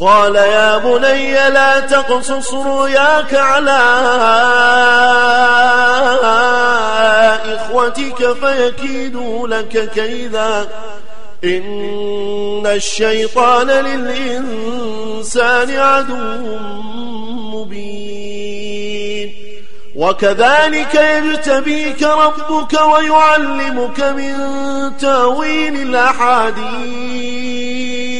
قال يا بني لا تقصص رؤياك على إخوتك فيكيدوا لك كيدا. إن الشيطان للإنسان عدو مبين. وكذلك يجتبيك ربك ويعلمك من تأويل الأحاديث.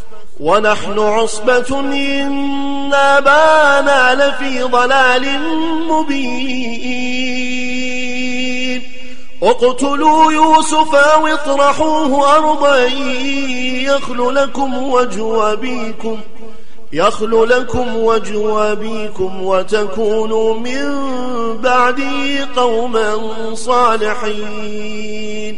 ونحن عصبة إن أبانا لفي ضلال مبين. اقتلوا يوسف أو اطرحوه أرضا يخل لكم وجه أبيكم يخل لكم وجه أبيكم وتكونوا من بعده قوما صالحين.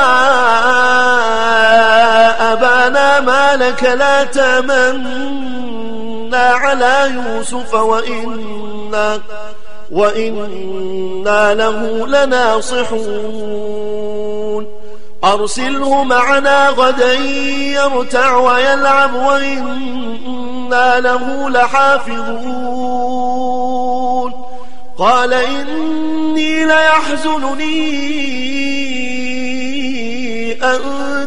أبانا ما لك لا تمنا على يوسف وإنا وإنا له لناصحون. أرسله معنا غدا يرتع ويلعب وإنا له لحافظون. قال إني ليحزنني أن